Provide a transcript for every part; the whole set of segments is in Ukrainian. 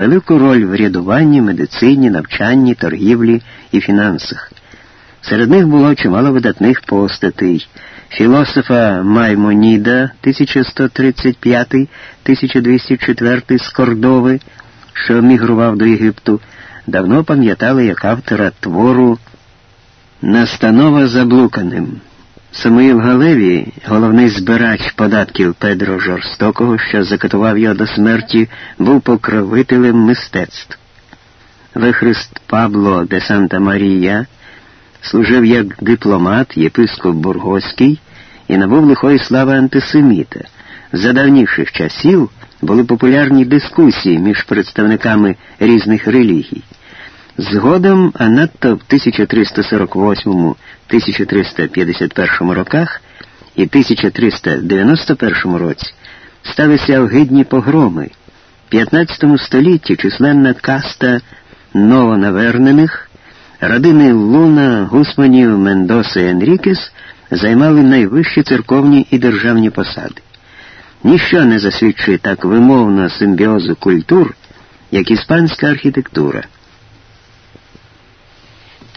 велику роль в рядуванні, медицині, навчанні, торгівлі і фінансах. Серед них було чимало видатних постатей. Філософа Маймоніда 1135-1204 з Кордови, що мігрував до Єгипту, давно пам'ятали як автора твору Настанова заблуканим. Самуїл Галевій, головний збирач податків Педро Жорстокого, що закатував його до смерті, був покровителем мистецтв. Вихрист Пабло де Санта Марія служив як дипломат, єпископ Бургоський і набув лихої слави антисеміта. За давніших часів були популярні дискусії між представниками різних релігій. Згодом, а надто в 1348-1351 роках і 1391 році сталися огидні погроми. В 15 столітті численна каста новонавернених, родини Луна, Гусманів, Мендоса і Енрікес займали найвищі церковні і державні посади. Ніщо не засвідчує так вимовно симбіозу культур, як іспанська архітектура.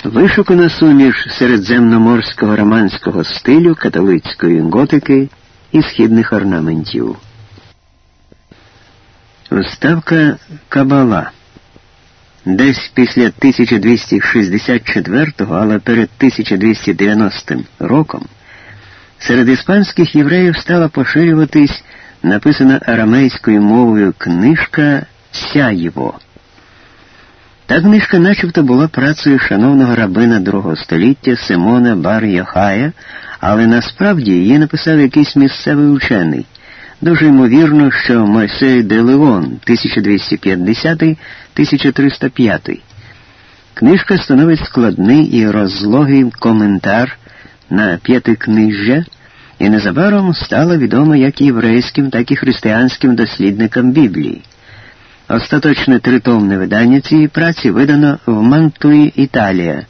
Вишукана суміш середземноморського романського стилю, католицької готики і східних орнаментів. Вставка Кабала. Десь після 1264-го, але перед 1290 роком, серед іспанських євреїв стала поширюватись написана арамейською мовою книжка Сяєво. Та книжка начебто була працею шановного рабина другого століття Симона Бар Йохая, але насправді її написав якийсь місцевий учений. Дуже ймовірно, що Мойсей де Леон 1250-1305. Книжка становить складний і розлогий коментар на п'ятикнижжя і незабаром стала відома як єврейським, так і християнським дослідникам Біблії. Остаточне тритомне видання цієї праці видано в Мантуї, Італія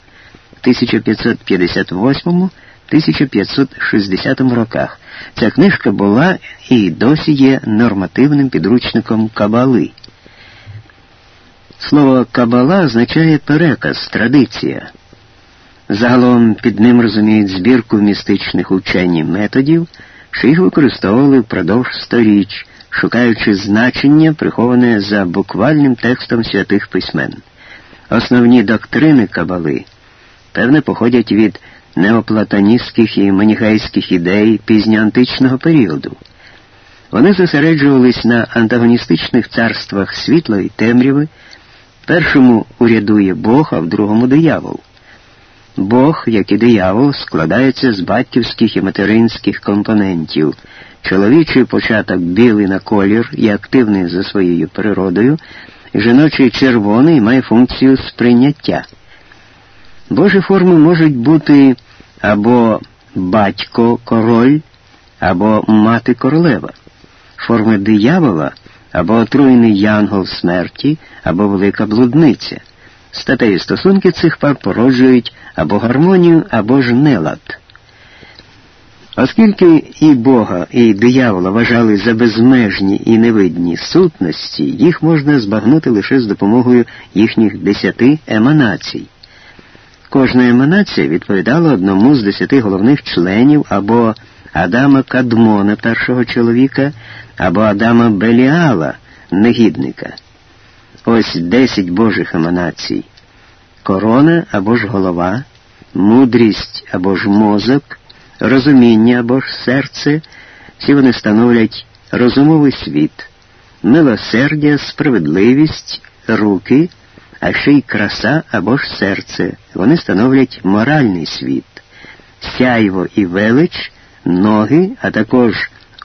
в 1558-1560 роках. Ця книжка була і досі є нормативним підручником Кабали. Слово Кабала означає переказ, традиція. Загалом під ним розуміють збірку містичних учень і методів, що їх використовували впродовж сторіч шукаючи значення, приховане за буквальним текстом святих письмен. Основні доктрини Кабали, певне, походять від неоплатоністських і маніхейських ідей пізньоантичного періоду. Вони зосереджувались на антагоністичних царствах світла і темряви, першому урядує Бог, а в другому диявол. Бог, як і диявол, складається з батьківських і материнських компонентів. Чоловічий початок білий на колір і активний за своєю природою, жіночий червоний має функцію сприйняття. Божі форми можуть бути або батько король, або мати королева, форми диявола або отруєний янгол смерті, або велика блудниця. Статеї стосунки цих пар породжують або гармонію, або ж нелад. Оскільки і Бога, і диявола вважали за безмежні і невидні сутності, їх можна збагнути лише з допомогою їхніх десяти еманацій. Кожна еманація відповідала одному з десяти головних членів або Адама Кадмона, першого чоловіка, або Адама Беліала, негідника. Ось десять Божих еманацій. Корона або ж голова, мудрість або ж мозок розуміння або ж серце, всі вони становлять розумовий світ, милосердя, справедливість, руки, а ще й краса або ж серце. Вони становлять моральний світ, сяйво і велич, ноги, а також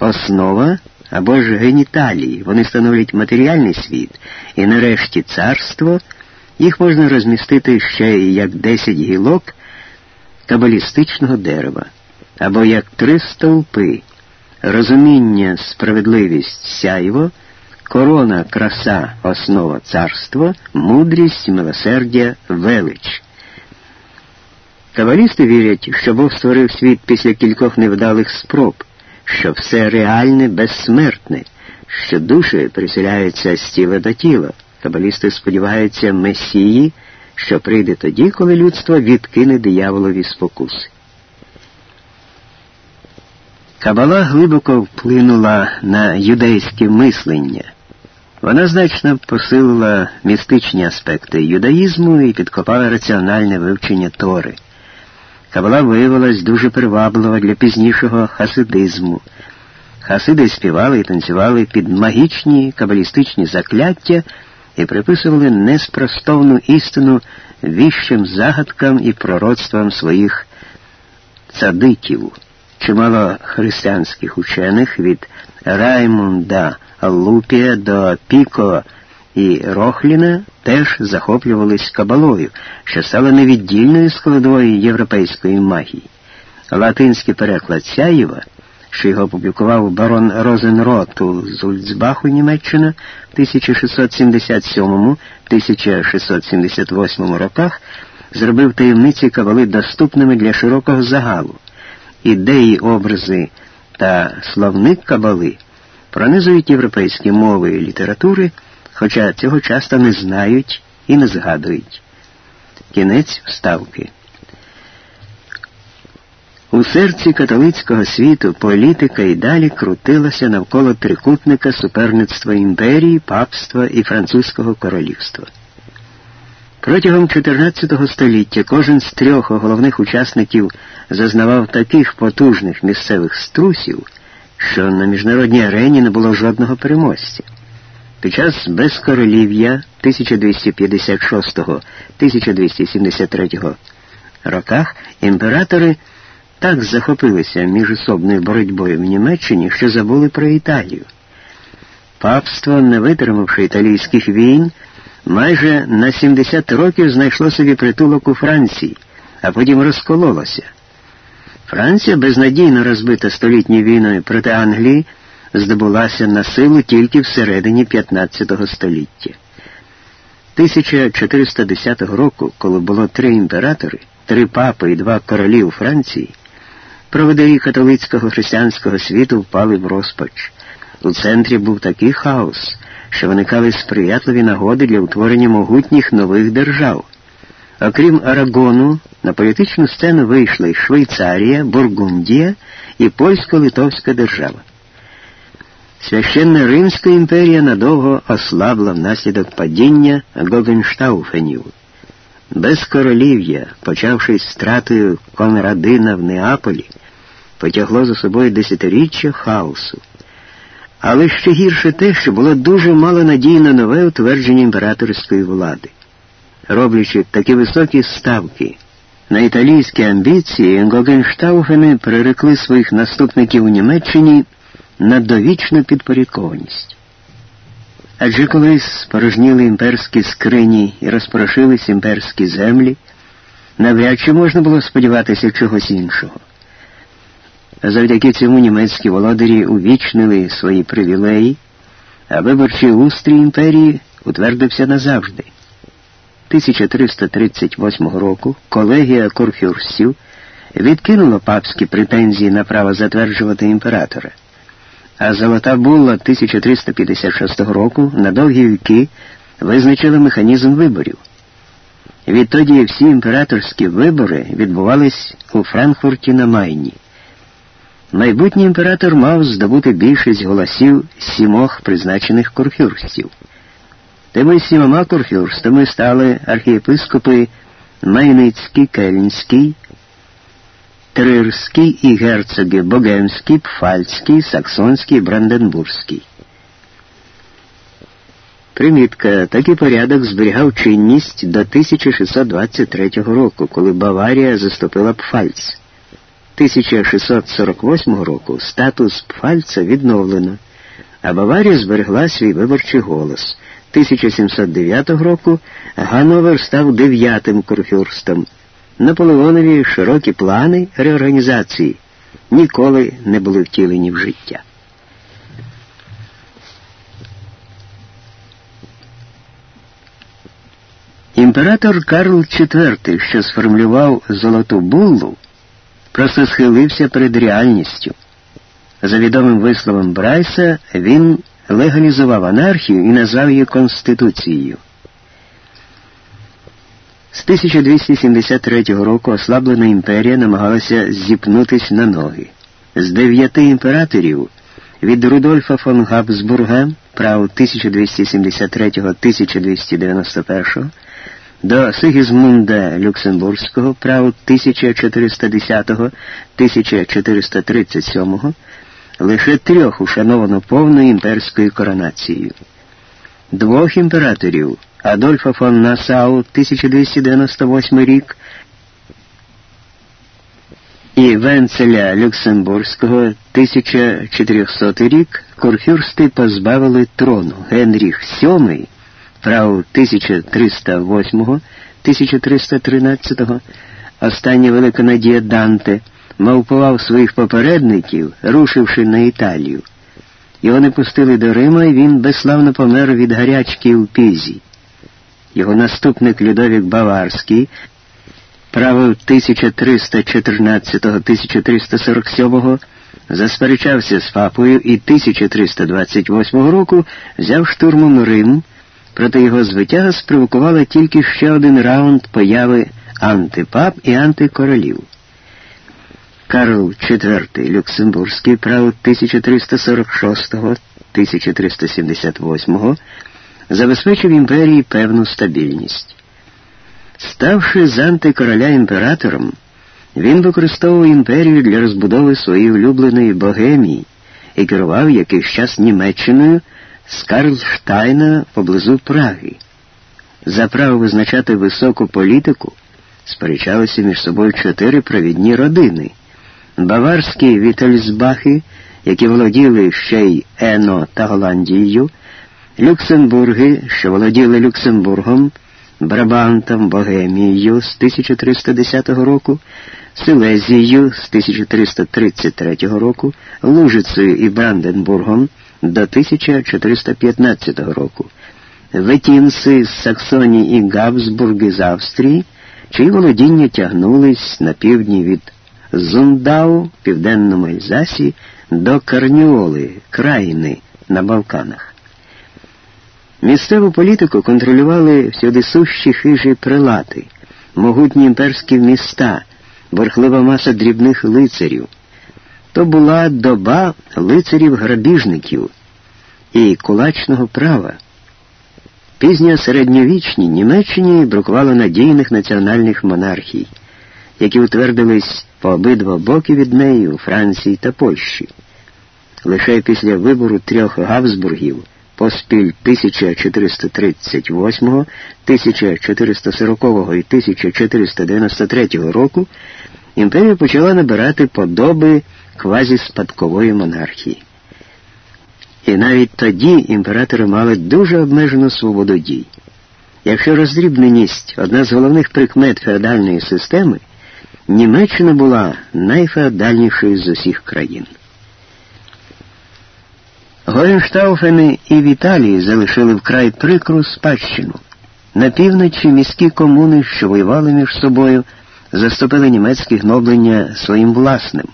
основа або ж геніталії. Вони становлять матеріальний світ, і нарешті царство. Їх можна розмістити ще як десять гілок кабалістичного дерева або як три стовпи, розуміння, справедливість сяйво, корона, краса, основа царства, мудрість, милосердя, велич. Кабалісти вірять, що Бог створив світ після кількох невдалих спроб, що все реальне безсмертне, що душі приселяються з тіла до тіла. Кабалісти сподіваються Месії, що прийде тоді, коли людство відкине дияволові спокуси. Кабала глибоко вплинула на юдейське мислення. Вона значно посилила містичні аспекти юдаїзму і підкопала раціональне вивчення Тори. Кабала виявилась дуже приваблива для пізнішого хасидизму. Хасиди співали і танцювали під магічні кабалістичні закляття і приписували неспростовну істину віщим загадкам і пророцтвам своїх цадиків. Чимало християнських учених від Раймунда Лупія до Піко і Рохліна теж захоплювались кабалою, що стала невіддільною складовою європейської магії. Латинський переклад Сяєва, що його опублікував барон Розенрот у Зульцбаху, Німеччина в 1677-1678 роках, зробив таємниці кабали доступними для широкого загалу. Ідеї, образи та словник кабали пронизують європейські мови і літератури, хоча цього часто не знають і не згадують. Кінець вставки. У серці католицького світу політика і далі крутилася навколо трикутника суперництва імперії, папства і французького королівства. Протягом XIV століття кожен з трьох головних учасників зазнавав таких потужних місцевих струсів, що на міжнародній арені не було жодного переможця. Під час безкоролів'я 1256-1273 роках імператори так захопилися міжособною боротьбою в Німеччині, що забули про Італію. Папство, не витримавши італійських війн, майже на 70 років знайшло собі притулок у Франції, а потім розкололося. Франція, безнадійно розбита столітньою війною проти Англії, здобулася на силу тільки всередині 15 століття. 1410 року, коли було три імператори, три папи і два королі у Франції, проводирі католицького християнського світу впали в розпач. У центрі був такий хаос, що виникали сприятливі нагоди для утворення могутніх нових держав. Окрім Арагону, на політичну сцену вийшли Швейцарія, Бургундія і Польсько-Литовська держава. Священна Римська імперія надовго ослабла внаслідок падіння Гогенштауфенів. Без королів'я, почавшись стратою Конрадина в Неаполі, потягло за собою десятиріччя хаосу. Але ще гірше те, що було дуже мало надій на нове утвердження імператорської влади. Роблячи такі високі ставки на італійські амбіції, Гогенштауфени перерекли своїх наступників у Німеччині на довічну підпорядкованість. Адже колись спорожніли імперські скрині і розпорошились імперські землі, навряд чи можна було сподіватися чогось іншого. Завдяки цьому німецькі володарі увічнили свої привілеї, а виборчий устрій імперії утвердився назавжди. 1338 року колегія Курфюрстів відкинула папські претензії на право затверджувати імператора, а Золота Булла 1356 року на довгі віки визначила механізм виборів. Відтоді всі імператорські вибори відбувались у Франкфурті на Майні. Майбутній імператор мав здобути більшість голосів сімох призначених курфюрстів. Тими сімома курфюрстами стали архієпископи Майницький, Кельнський, Трирський і герцоги Богемський, Пфальцький, Саксонський, Бранденбурзький. Примітка, такий порядок зберігав чинність до 1623 року, коли Баварія заступила Пфальц. 1648 року статус Пфальца відновлено, а Баварія зберегла свій виборчий голос. 1709 року Гановер став дев'ятим курфюрстом. Наполеонові широкі плани реорганізації ніколи не були втілені в життя. Імператор Карл IV, що сформулював Золоту буллу, просто схилився перед реальністю. За відомим висловом Брайса, він легалізував анархію і назвав її Конституцією. З 1273 року ослаблена імперія намагалася зіпнутись на ноги. З дев'яти імператорів від Рудольфа фон Габсбурга, прав 1273-1291 до Сигізмунда Люксембурзького, прав 1410-1437 лише трьох ушановано повною імперською коронацією. Двох імператорів Адольфа фон Насау 1298 рік і Венцеля Люксембурзького 1400 рік курфюрсти позбавили трону Генріх VII, прав 1308-1313, остання велика надія Данте, мавпував своїх попередників, рушивши на Італію. Його не пустили до Рима, і він безславно помер від гарячки у Пізі. Його наступник Людовік Баварський правив 1314-1347 засперечався з папою і 1328 року взяв штурмом Рим, проте його звитяга спровокувала тільки ще один раунд появи антипап і антикоролів. Карл IV Люксембурзький правив 1346-1378 забезпечив імперії певну стабільність. Ставши з антикороля імператором, він використовував імперію для розбудови своєї улюбленої богемії і керував якийсь час Німеччиною з Карлштайна поблизу Праги. За право визначати високу політику сперечалися між собою чотири провідні родини. Баварські Вітельсбахи, які володіли ще й Ено та Голландією, Люксембурги, що володіли Люксембургом, Брабантом, Богемією з 1310 року, Силезією з 1333 року, Лужицею і Бранденбургом до 1415 року, Ветінси з Саксонії і Габсбурги з Австрії, чиї володіння тягнулись на півдні від Зундау південному Ельзасі до Карніоли, країни на Балканах. Місцеву політику контролювали всюди сущі хижі прилати, могутні імперські міста, борхлива маса дрібних лицарів. То була доба лицарів-грабіжників і кулачного права. Пізня середньовічні Німеччині бракувало надійних національних монархій, які утвердились по обидва боки від неї у Франції та Польщі. Лише після вибору трьох Габсбургів поспіль 1438, 1440 і 1493 року імперія почала набирати подоби квазіспадкової монархії. І навіть тоді імператори мали дуже обмежену свободу дій. Якщо роздрібненість одна з головних прикмет феодальної системи, Німеччина була найфеодальнішою з усіх країн. Гоєнштауфени і в Італії залишили вкрай прикру спадщину. На півночі міські комуни, що воювали між собою, заступили німецьке гноблення своїм власним.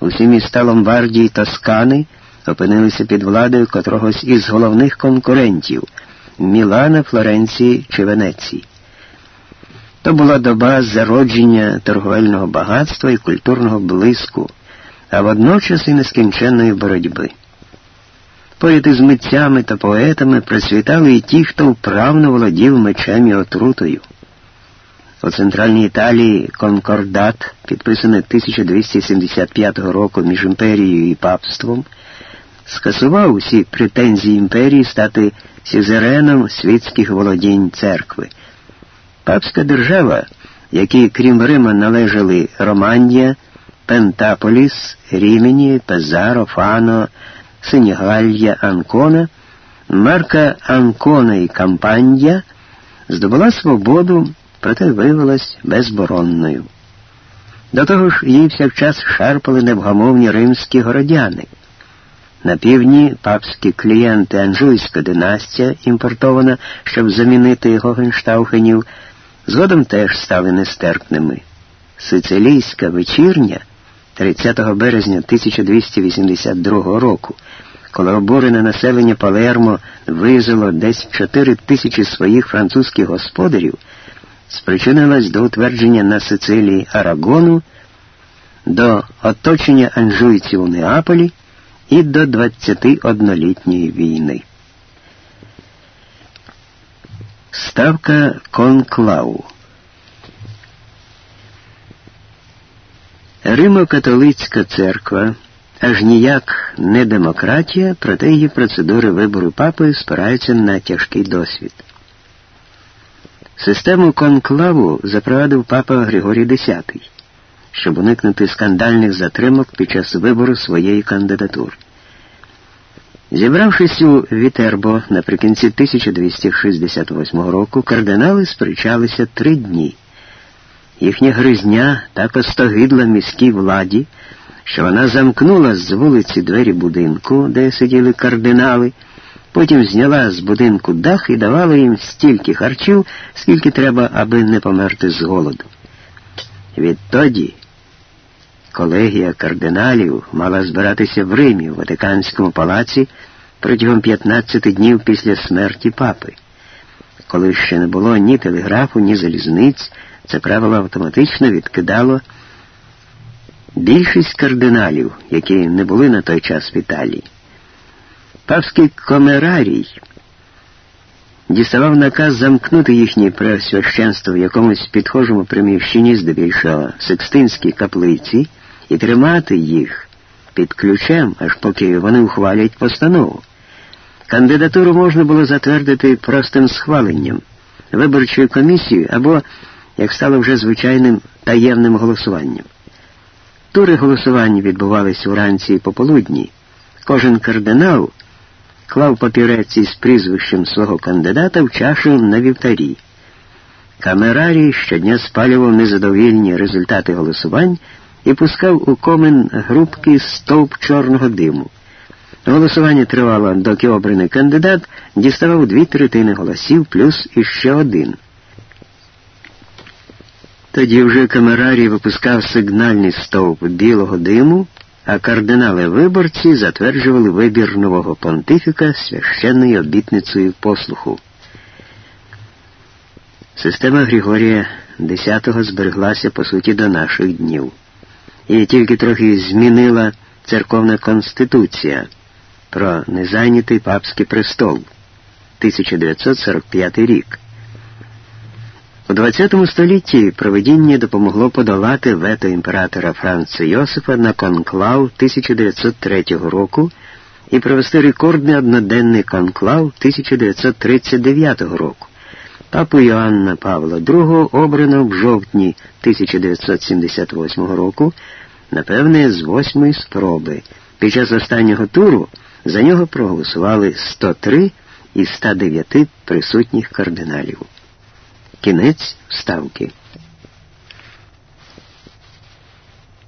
Усі міста Ломбардії та Скани опинилися під владою котрогось із головних конкурентів Мілана, Флоренції чи Венеції. То була доба зародження торговельного багатства і культурного блиску, а водночас і нескінченної боротьби. Поети з митцями та поетами процвітали і ті, хто вправно володів мечем і отрутою. У центральній Італії конкордат, підписаний 1275 року між імперією і папством, скасував усі претензії імперії стати сюзереном світських володінь церкви. Папська держава, якій крім Рима належали Романдія, Пентаполіс, Рімені, Пезаро, Фано, Сенігалья Анкона, марка Анкона і Кампанія здобула свободу, проте виявилась безборонною. До того ж, її всякчас шарпали невгамовні римські городяни. На півдні папські клієнти Анжуйська династія, імпортована, щоб замінити Гогенштаухенів, згодом теж стали нестерпними. Сицилійська вечірня 30 березня 1282 року коли обурене населення Палермо визвало десь 4 тисячі своїх французьких господарів, спричинилась до утвердження на Сицилії Арагону, до оточення анжуйців у Неаполі і до 21-літньої війни. Ставка конклаву Римо-католицька церква аж ніяк не демократія, проте її процедури вибору папи спираються на тяжкий досвід. Систему конклаву запровадив папа Григорій X, щоб уникнути скандальних затримок під час вибору своєї кандидатури. Зібравшись у Вітербо наприкінці 1268 року, кардинали сперечалися три дні. Їхня гризня так остогидла міській владі, що вона замкнула з вулиці двері будинку, де сиділи кардинали, потім зняла з будинку дах і давала їм стільки харчів, скільки треба, аби не померти з голоду. Відтоді колегія кардиналів мала збиратися в Римі, в Ватиканському палаці протягом 15 днів після смерті папи. Коли ще не було ні телеграфу, ні залізниць, це правило автоматично відкидало більшість кардиналів, які не були на той час в Італії. Павський комерарій діставав наказ замкнути їхнє преосвященство в якомусь підхожому приміщенні, здебільшого Секстинській каплиці, і тримати їх під ключем, аж поки вони ухвалять постанову. Кандидатуру можна було затвердити простим схваленням, виборчою комісією або, як стало вже звичайним, таємним голосуванням. Тури голосування відбувалися уранці і пополудні. Кожен кардинал клав папірець із прізвищем свого кандидата в чашу на вівтарі. Камерарій щодня спалював незадовільні результати голосувань і пускав у комен грубкий стовп чорного диму. Голосування тривало, доки обраний кандидат діставав дві третини голосів плюс іще один. Тоді вже камерарій випускав сигнальний стовп білого диму, а кардинали-виборці затверджували вибір нового понтифіка священною обітницею послуху. Система Григорія X збереглася по суті до наших днів. І тільки трохи змінила церковна конституція про незайнятий папський престол 1945 рік. У ХХ столітті проведіння допомогло подолати вето імператора Франца Йосифа на конклав 1903 року і провести рекордний одноденний конклав 1939 року. Папу Йоанна Павла II обрано в жовтні 1978 року, напевне, з восьмої спроби. Під час останнього туру за нього проголосували 103 із 109 присутніх кардиналів. Кінець вставки.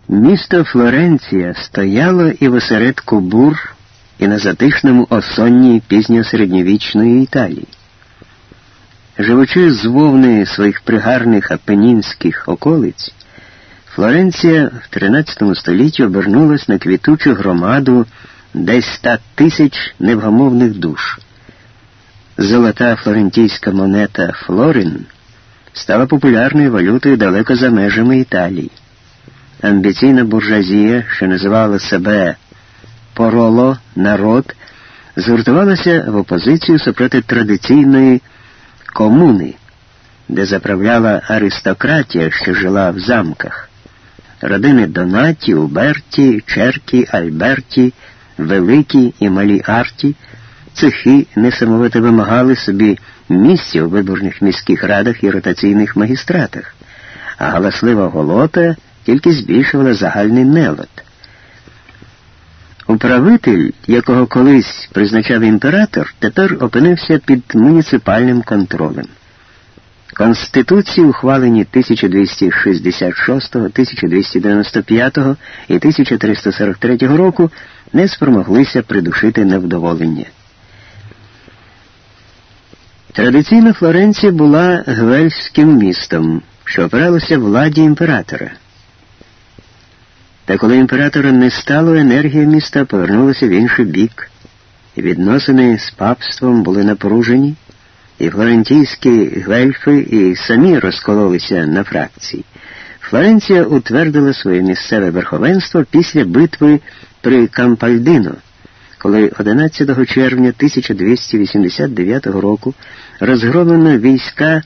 Місто Флоренція стояло і в осередку бур, і на затишному осонні пізньосередньовічної Італії. Живучи з вовни своїх пригарних апенінських околиць, Флоренція в XIII столітті обернулась на квітучу громаду десь ста тисяч невгамовних душ. Золота флорентійська монета Флорин стала популярною валютою далеко за межами Італії. Амбіційна буржуазія, що називала себе Пороло народ, згуртувалася в опозицію супроти традиційної комуни, де заправляла аристократія, що жила в замках. Родини Донаті, Уберті, Черкі, Альберті, Великі і Малі Арті, цехи несамовито вимагали собі місця у виборних міських радах і ротаційних магістратах, а галаслива голота тільки збільшувала загальний нелад. Управитель, якого колись призначав імператор, тепер опинився під муніципальним контролем. Конституції, ухвалені 1266, 1295 і 1343 року, не спромоглися придушити невдоволення. Традиційно Флоренція була гвельським містом, що опиралося владі імператора. Та коли імператора не стало, енергія міста повернулася в інший бік. і Відносини з папством були напружені, і флорентійські гвельфи і самі розкололися на фракції. Флоренція утвердила своє місцеве верховенство після битви при Кампальдино, коли 11 червня 1289 року розгромлено війська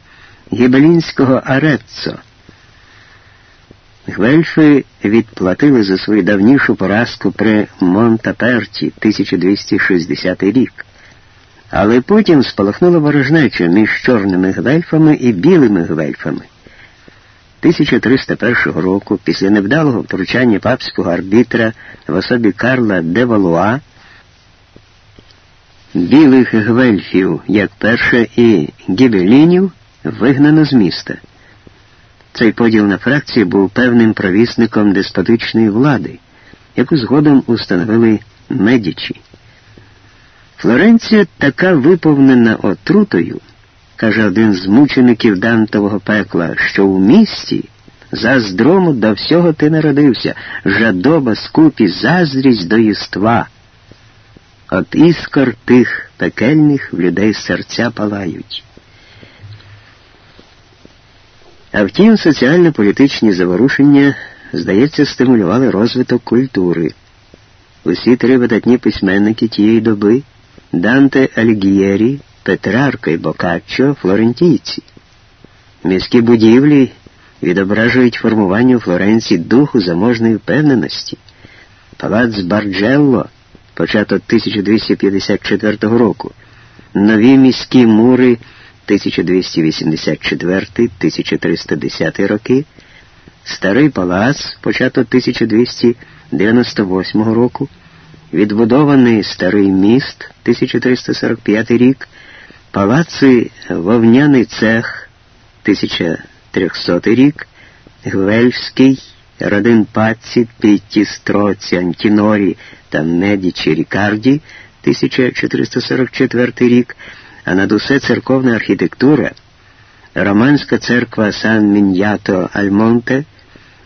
гібелінського Ареццо. Гвельфи відплатили за свою давнішу поразку при Монтаперті 1260 рік. Але потім спалахнула ворожнеча між чорними гвельфами і білими гвельфами. 1301 року, після невдалого втручання папського арбітра в особі Карла де Валуа, білих гвельфів, як перше, і гібелінів вигнано з міста. Цей поділ на фракції був певним провісником деспотичної влади, яку згодом установили медічі. Флоренція така виповнена отрутою, каже один з мучеників Дантового пекла, що у місті заздрому до всього ти народився, жадоба скупі, заздрість до єства. От іскор тих пекельних в людей серця палають. А втім, соціально-політичні заворушення, здається, стимулювали розвиток культури. Усі три видатні письменники тієї доби Данте Альгієрі, Петрарка і Бокаччо флорентійці. Міські будівлі відображують формування у Флоренції духу заможної впевненості. Палац Барджелло, початок 1254 року, нові міські мури. 1284-1310 роки, Старий палац, початок 1298 року, відбудований Старий міст 1345 рік, палаци Вовняний цех 1300 рік, Гвельфський, Родин Паці, Пітті, Строці, Антінорі та Медічі Рікарді 1444 рік а над усе церковна архітектура, романська церква Сан Міньято Альмонте,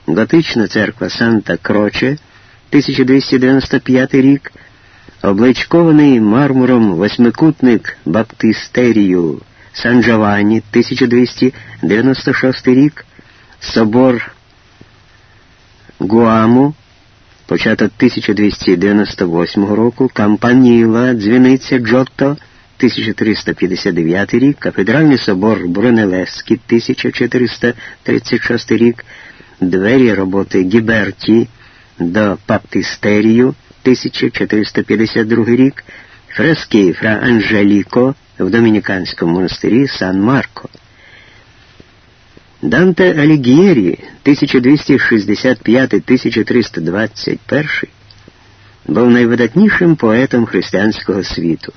готична церква Санта Кроче, 1295 рік, обличкований мармуром восьмикутник Баптистерію Сан Джованні, 1296 рік, собор Гуаму, початок 1298 року, Кампаніла, дзвіниця Джотто, 1359 рік, кафедральний собор Брунелеський, 1436 рік, двері роботи Гіберті до Паптистерію, 1452 рік, фрески Фра Анжеліко в Домініканському монастирі Сан Марко. Данте Алігієрі 1265-1321 був найвидатнішим поетом християнського світу.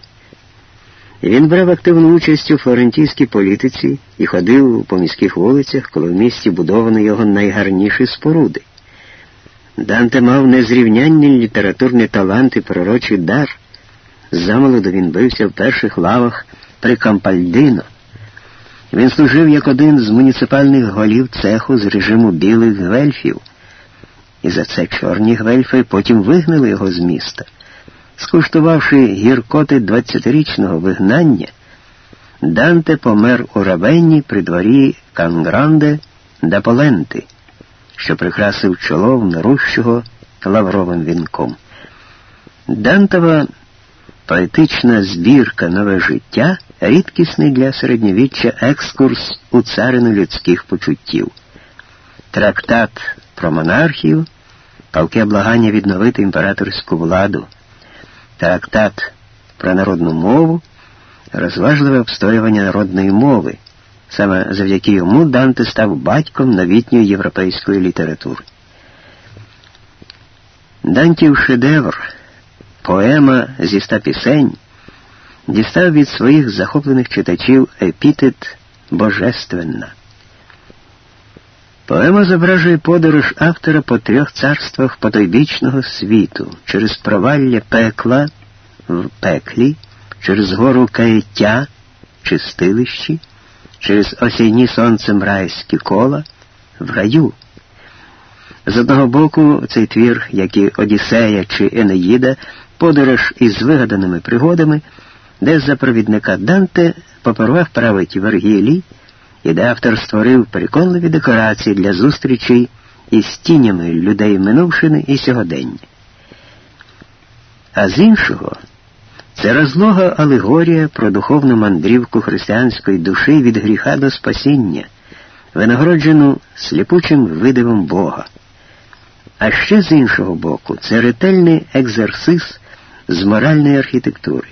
Він брав активну участь у флорентійській політиці і ходив по міських вулицях, коли в місті будовані його найгарніші споруди. Данте мав незрівнянні літературний талант і пророчий дар. Замолоду він бився в перших лавах при Кампальдино. Він служив як один з муніципальних голів цеху з режиму білих гвельфів, і за це чорні гвельфи потім вигнали його з міста. Скуштувавши гіркоти двадцятирічного вигнання, Данте помер у Равенні при дворі Кангранде да Поленти, що прикрасив чоло внерущого лавровим вінком. Дантова поетична збірка Нове життя рідкісний для середньовіччя екскурс у царину людських почуттів. Трактат про монархію, палке благання відновити імператорську владу трактат про народну мову, розважливе обстоювання народної мови. Саме завдяки йому Данте став батьком новітньої європейської літератури. Дантів шедевр, поема зі ста пісень, дістав від своїх захоплених читачів епітет Божественна. Поема зображує подорож автора по трьох царствах потойбічного світу, через провалля пекла в пеклі, через гору каяття, чистилищі, через осінні сонцем райські кола в раю. З одного боку, цей твір, як і Одіссея чи Енеїда, подорож із вигаданими пригодами, де за провідника Данте попервах править Вергілій, і де автор створив переконливі декорації для зустрічей із тінями людей минувшини і сьогодення. А з іншого, це розлога алегорія про духовну мандрівку християнської душі від гріха до спасіння, винагороджену сліпучим видивом Бога. А ще з іншого боку, це ретельний екзерсис з моральної архітектури,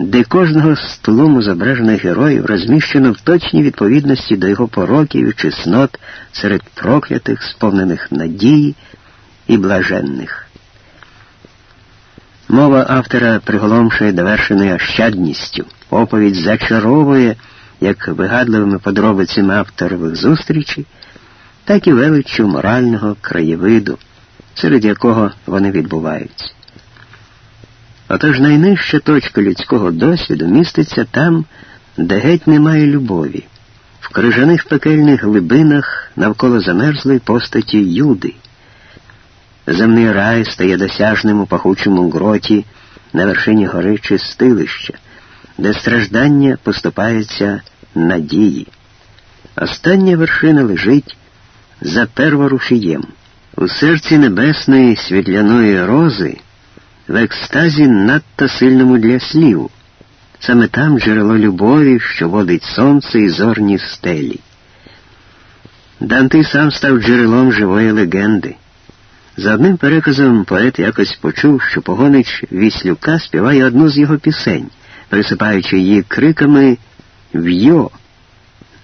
де кожного з тлуму зображених героїв розміщено в точній відповідності до його пороків і чеснот серед проклятих, сповнених надії і блаженних. Мова автора приголомшує довершеною ощадністю, оповідь зачаровує як вигадливими подробицями авторових зустрічей, так і величчю морального краєвиду, серед якого вони відбуваються. Отож найнижча точка людського досвіду міститься там, де геть немає любові, в крижаних пекельних глибинах навколо замерзлої постаті Юди. Земний рай стає досяжним у пахучому гроті на вершині гори чистилища, де страждання поступаються надії. Остання вершина лежить за перворушієм. У серці небесної світляної рози, в екстазі надто сильному для слів. Саме там джерело любові, що водить сонце і зорні стелі. Дантий сам став джерелом живої легенди. За одним переказом поет якось почув, що погонич Віслюка співає одну з його пісень, присипаючи її криками В'йо.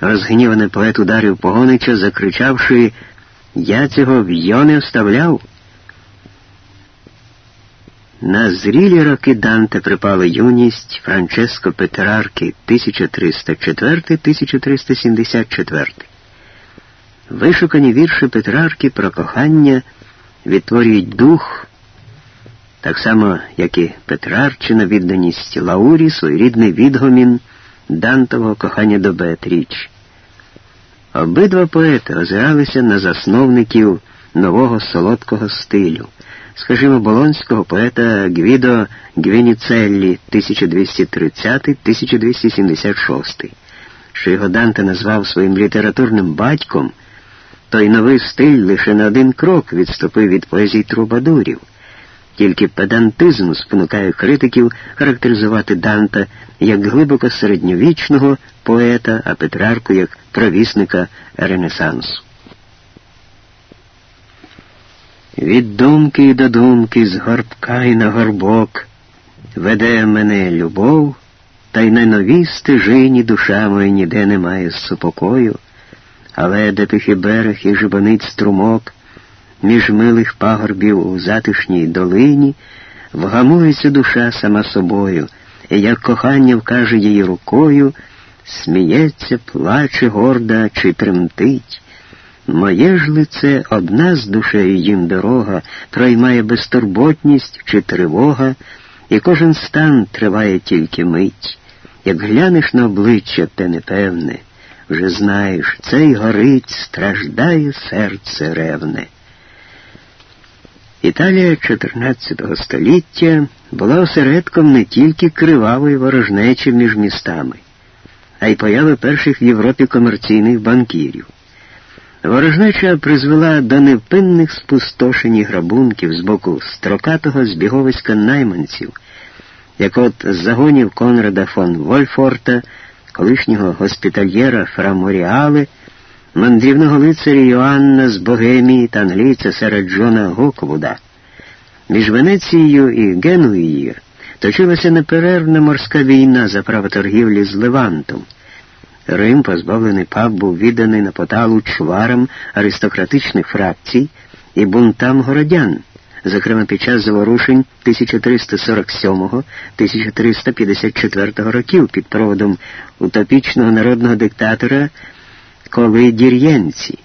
Розгніваний поет ударив погонича, закричавши Я цього в'йо не вставляв. На зрілі роки Данте припала юність Франческо Петрарки 1304-1374. Вишукані вірші Петрарки про кохання відтворюють дух, так само, як і Петрарчина відданість Лаурі, своєрідний відгомін Дантового кохання до Беатріч. Обидва поети озиралися на засновників нового солодкого стилю, скажімо, болонського поета Гвідо Гвеніцеллі 1230-1276, що його Данте назвав своїм літературним батьком. Той новий стиль лише на один крок відступив від поезії трубадурів. Тільки педантизм спонукає критиків характеризувати Данта як глибоко середньовічного поета, а Петрарку як провісника Ренесансу. Від думки до думки з горбка й на горбок веде мене любов, та й на новій стежині душа моя ніде немає супокою але де тихий берег і жибанить струмок, між милих пагорбів у затишній долині, вгамується душа сама собою, і як кохання вкаже її рукою, сміється, плаче горда чи тремтить. Моє ж лице одна з душею їм дорога, проймає безтурботність чи тривога, і кожен стан триває тільки мить. Як глянеш на обличчя те непевне, вже знаєш, цей горить, страждає серце ревне. Італія 14 століття була осередком не тільки кривавої ворожнечі між містами, а й появи перших в Європі комерційних банкірів. Ворожнеча призвела до невпинних спустошень і грабунків з боку строкатого збіговиська найманців, як от з загонів Конрада фон Вольфорта колишнього госпітальєра Фра Моріали, мандрівного лицаря Йоанна з Богемії та англійця Сера Джона Гоквуда. Між Венецією і Генуєю точилася неперервна морська війна за право торгівлі з Левантом. Рим, позбавлений пап, був відданий на поталу чварам аристократичних фракцій і бунтам городян зокрема під час заворушень 1347-1354 років під проводом утопічного народного диктатора Коли Дір'єнці.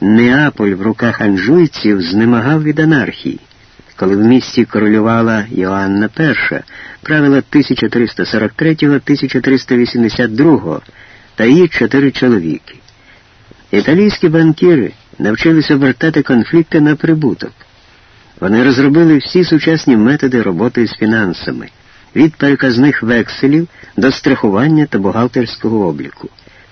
Неаполь в руках анжуйців знемагав від анархії. Коли в місті королювала Йоанна І, правила 1343-1382 та її чотири чоловіки. Італійські банкіри навчились обертати конфлікти на прибуток. Вони розробили всі сучасні методи роботи з фінансами від переказних векселів до страхування та бухгалтерського обліку.